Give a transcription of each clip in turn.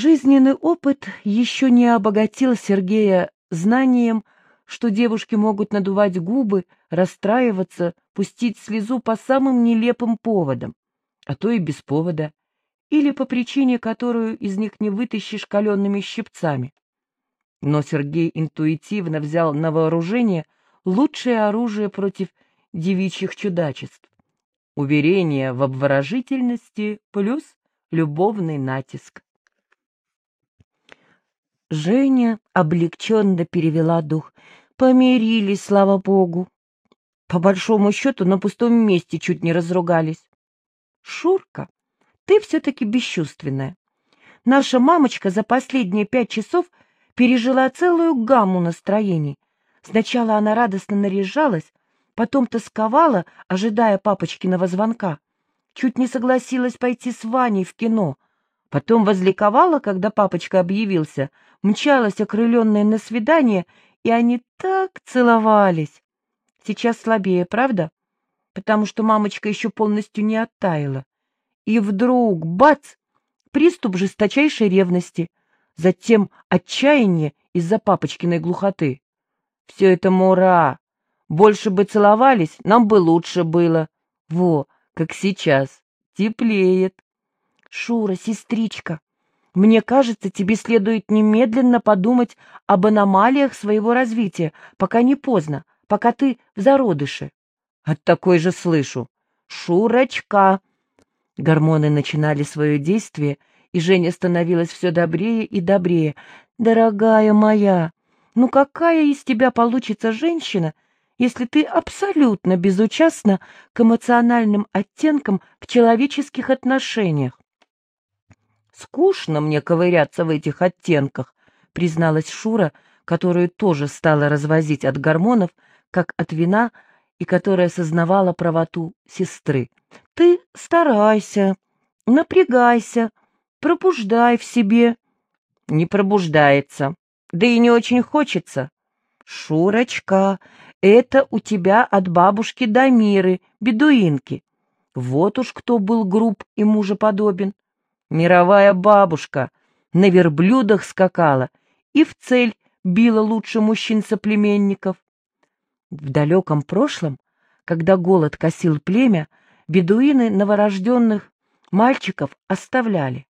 Жизненный опыт еще не обогатил Сергея знанием, что девушки могут надувать губы, расстраиваться, пустить слезу по самым нелепым поводам, а то и без повода, или по причине, которую из них не вытащишь каленными щипцами. Но Сергей интуитивно взял на вооружение лучшее оружие против девичьих чудачеств — уверение в обворожительности плюс любовный натиск. Женя облегченно перевела дух. Помирились, слава богу. По большому счету, на пустом месте чуть не разругались. Шурка, ты все-таки бесчувственная. Наша мамочка за последние пять часов пережила целую гамму настроений. Сначала она радостно наряжалась, потом тосковала, ожидая папочкиного звонка. Чуть не согласилась пойти с Ваней в кино — Потом возликовала, когда папочка объявился, мчалась окрыленная на свидание, и они так целовались. Сейчас слабее, правда? Потому что мамочка еще полностью не оттаяла. И вдруг, бац, приступ жесточайшей ревности, затем отчаяние из-за папочкиной глухоты. Все это мура. Больше бы целовались, нам бы лучше было. Во, как сейчас, теплеет. Шура, сестричка, мне кажется, тебе следует немедленно подумать об аномалиях своего развития, пока не поздно, пока ты в зародыше. От такой же слышу. Шурочка! Гормоны начинали свое действие, и Женя становилась все добрее и добрее. Дорогая моя, ну какая из тебя получится женщина, если ты абсолютно безучастна к эмоциональным оттенкам в человеческих отношениях? Скучно мне ковыряться в этих оттенках, призналась Шура, которую тоже стала развозить от гормонов, как от вина, и которая сознавала правоту сестры. Ты старайся, напрягайся, пробуждай в себе. Не пробуждается, да и не очень хочется. Шурочка, это у тебя от бабушки Дамиры, бедуинки. Вот уж кто был груб и мужеподобен. Мировая бабушка на верблюдах скакала и в цель била лучше мужчин-соплеменников. В далеком прошлом, когда голод косил племя, бедуины новорожденных мальчиков оставляли,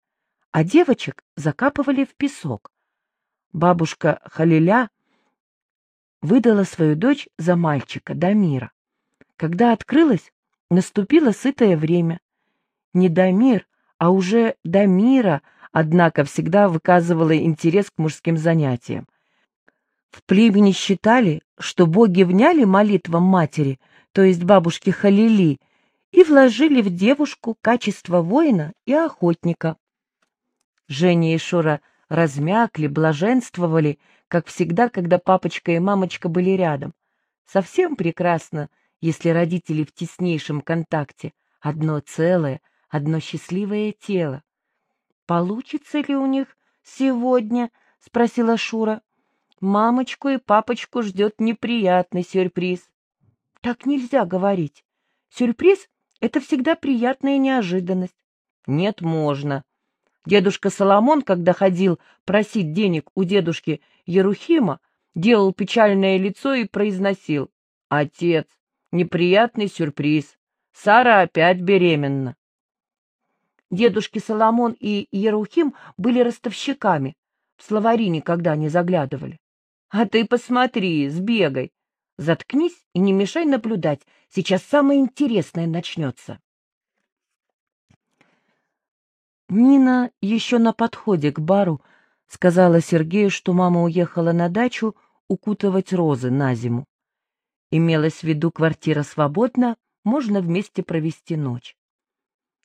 а девочек закапывали в песок. Бабушка Халиля выдала свою дочь за мальчика Дамира. Когда открылась, наступило сытое время. Не Дамир, а уже до мира, однако, всегда выказывала интерес к мужским занятиям. В племени считали, что боги вняли молитвам матери, то есть бабушки Халили, и вложили в девушку качество воина и охотника. Женя и Шура размякли, блаженствовали, как всегда, когда папочка и мамочка были рядом. Совсем прекрасно, если родители в теснейшем контакте, одно целое — одно счастливое тело. «Получится ли у них сегодня?» — спросила Шура. «Мамочку и папочку ждет неприятный сюрприз». «Так нельзя говорить. Сюрприз — это всегда приятная неожиданность». «Нет, можно. Дедушка Соломон, когда ходил просить денег у дедушки Ерухима, делал печальное лицо и произносил. «Отец, неприятный сюрприз. Сара опять беременна». Дедушки Соломон и Ерухим были ростовщиками. В словари никогда не заглядывали. А ты посмотри, сбегай. Заткнись и не мешай наблюдать. Сейчас самое интересное начнется. Нина еще на подходе к бару сказала Сергею, что мама уехала на дачу укутывать розы на зиму. Имелась в виду квартира свободна, можно вместе провести ночь.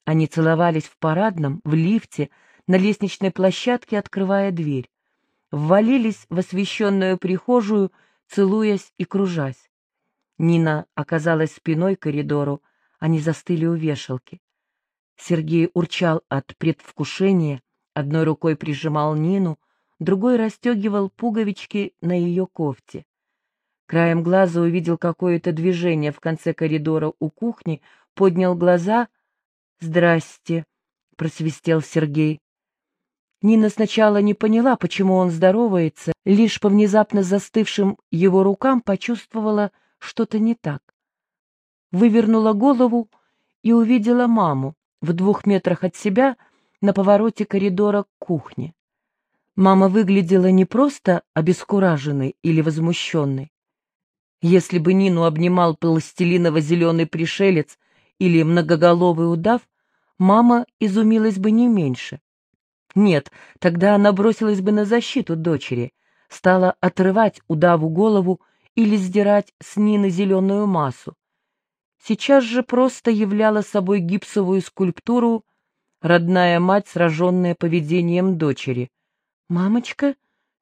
Они целовались в парадном, в лифте, на лестничной площадке, открывая дверь. Ввалились в освещенную прихожую, целуясь и кружась. Нина оказалась спиной к коридору, они застыли у вешалки. Сергей урчал от предвкушения, одной рукой прижимал Нину, другой расстегивал пуговички на ее кофте. Краем глаза увидел какое-то движение в конце коридора у кухни, поднял глаза — «Здрасте», — просвистел Сергей. Нина сначала не поняла, почему он здоровается, лишь по внезапно застывшим его рукам почувствовала что-то не так. Вывернула голову и увидела маму в двух метрах от себя на повороте коридора к кухне. Мама выглядела не просто обескураженной или возмущенной. Если бы Нину обнимал пластилиново-зеленый пришелец или многоголовый удав, мама изумилась бы не меньше. Нет, тогда она бросилась бы на защиту дочери, стала отрывать удаву голову или сдирать с Нины зеленую массу. Сейчас же просто являла собой гипсовую скульптуру родная мать, сраженная поведением дочери. «Мамочка,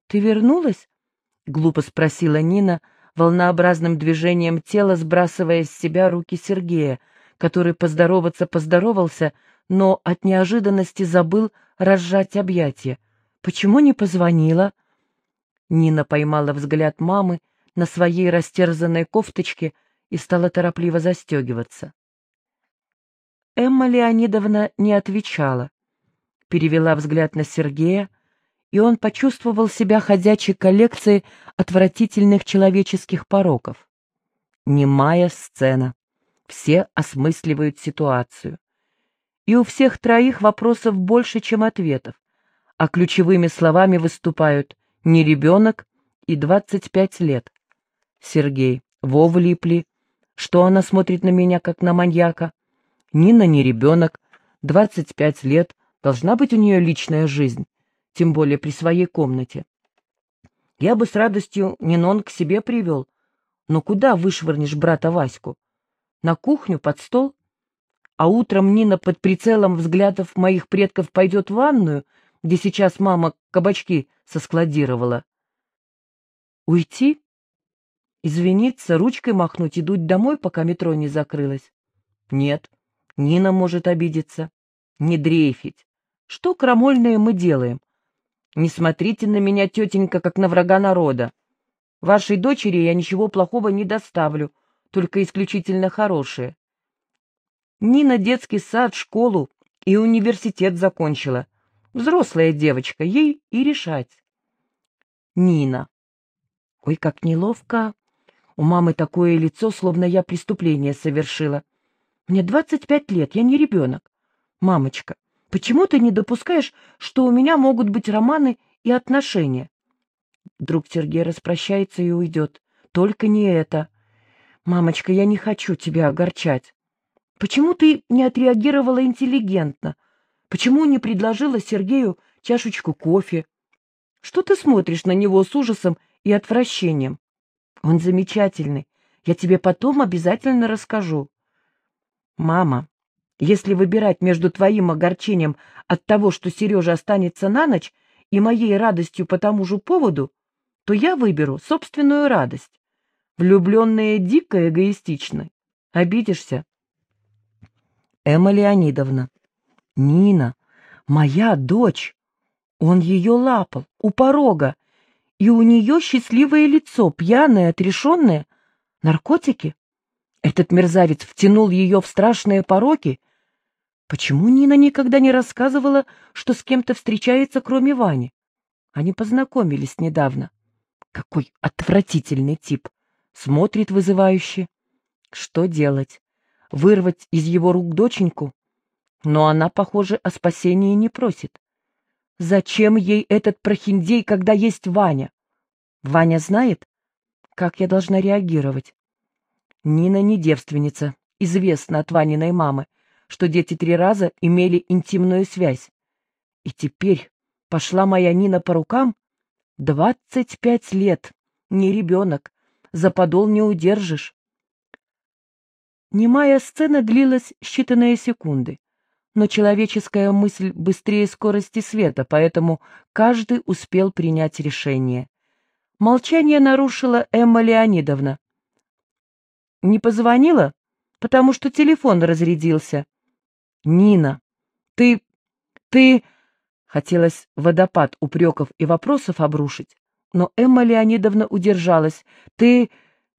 ты вернулась?» — глупо спросила Нина, волнообразным движением тела сбрасывая с себя руки Сергея, который поздороваться поздоровался, но от неожиданности забыл разжать объятия. «Почему не позвонила?» Нина поймала взгляд мамы на своей растерзанной кофточке и стала торопливо застегиваться. Эмма Леонидовна не отвечала, перевела взгляд на Сергея, и он почувствовал себя ходячей коллекцией отвратительных человеческих пороков. Немая сцена. Все осмысливают ситуацию и у всех троих вопросов больше, чем ответов, а ключевыми словами выступают «не ребенок» и «25 лет». Сергей, Вова липли, что она смотрит на меня, как на маньяка. Нина не ребенок, 25 лет, должна быть у нее личная жизнь, тем более при своей комнате. Я бы с радостью Нинон к себе привел, но куда вышвырнешь брата Ваську? На кухню, под стол? а утром Нина под прицелом взглядов моих предков пойдет в ванную, где сейчас мама кабачки соскладировала. Уйти? Извиниться, ручкой махнуть и дуть домой, пока метро не закрылось? Нет, Нина может обидеться. Не дрейфить. Что крамольное мы делаем? Не смотрите на меня, тетенька, как на врага народа. Вашей дочери я ничего плохого не доставлю, только исключительно хорошее. Нина детский сад, школу и университет закончила. Взрослая девочка, ей и решать. Нина. Ой, как неловко. У мамы такое лицо, словно я преступление совершила. Мне двадцать пять лет, я не ребенок. Мамочка, почему ты не допускаешь, что у меня могут быть романы и отношения? Вдруг Сергей распрощается и уйдет. Только не это. Мамочка, я не хочу тебя огорчать. Почему ты не отреагировала интеллигентно? Почему не предложила Сергею чашечку кофе? Что ты смотришь на него с ужасом и отвращением? Он замечательный. Я тебе потом обязательно расскажу. Мама, если выбирать между твоим огорчением от того, что Сережа останется на ночь, и моей радостью по тому же поводу, то я выберу собственную радость. Влюбленные дико эгоистичны. Обидишься? Эмма Леонидовна. Нина, моя дочь. Он ее лапал у порога, и у нее счастливое лицо, пьяное, отрешенное. Наркотики? Этот мерзавец втянул ее в страшные пороки. Почему Нина никогда не рассказывала, что с кем-то встречается, кроме Вани? Они познакомились недавно. Какой отвратительный тип. Смотрит вызывающе. Что делать? вырвать из его рук доченьку, но она, похоже, о спасении не просит. Зачем ей этот прохиндей, когда есть Ваня? Ваня знает, как я должна реагировать. Нина не девственница, известно от Ваниной мамы, что дети три раза имели интимную связь. И теперь пошла моя Нина по рукам? Двадцать пять лет, не ребенок, за подол не удержишь. Немая сцена длилась считанные секунды, но человеческая мысль быстрее скорости света, поэтому каждый успел принять решение. Молчание нарушила Эмма Леонидовна. «Не позвонила? Потому что телефон разрядился». «Нина, ты... ты...» Хотелось водопад упреков и вопросов обрушить, но Эмма Леонидовна удержалась. «Ты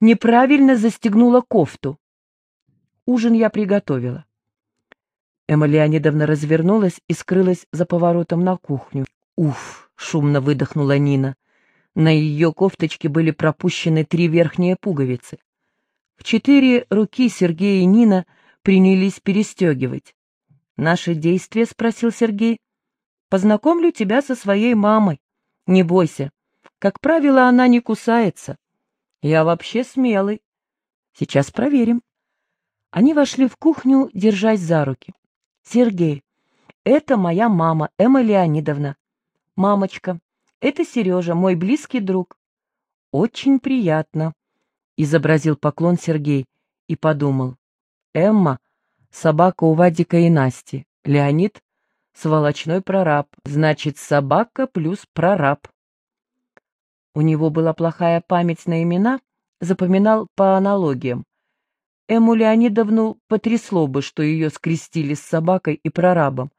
неправильно застегнула кофту». Ужин я приготовила. Эмма Леонидовна развернулась и скрылась за поворотом на кухню. Уф, шумно выдохнула Нина. На ее кофточке были пропущены три верхние пуговицы. В четыре руки Сергей и Нина принялись перестегивать. «Наши действия?» — спросил Сергей. «Познакомлю тебя со своей мамой. Не бойся. Как правило, она не кусается. Я вообще смелый. Сейчас проверим». Они вошли в кухню, держась за руки. «Сергей, это моя мама, Эмма Леонидовна. Мамочка, это Сережа, мой близкий друг. Очень приятно, изобразил поклон Сергей и подумал. Эмма — собака у Вадика и Насти. Леонид — сволочной прораб, значит, собака плюс прораб. У него была плохая память на имена, запоминал по аналогиям. Эму Леонидовну потрясло бы, что ее скрестили с собакой и прорабом,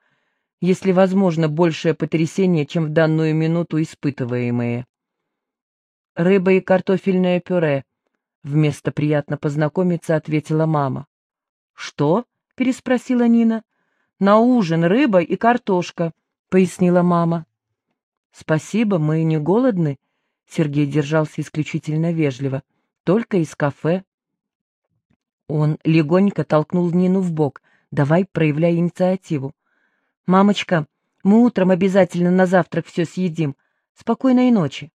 если возможно большее потрясение, чем в данную минуту испытываемые. «Рыба и картофельное пюре», — вместо «приятно познакомиться» ответила мама. «Что?» — переспросила Нина. «На ужин рыба и картошка», — пояснила мама. «Спасибо, мы не голодны», — Сергей держался исключительно вежливо. «Только из кафе». Он легонько толкнул Нину в бок. «Давай, проявляй инициативу. «Мамочка, мы утром обязательно на завтрак все съедим. Спокойной ночи».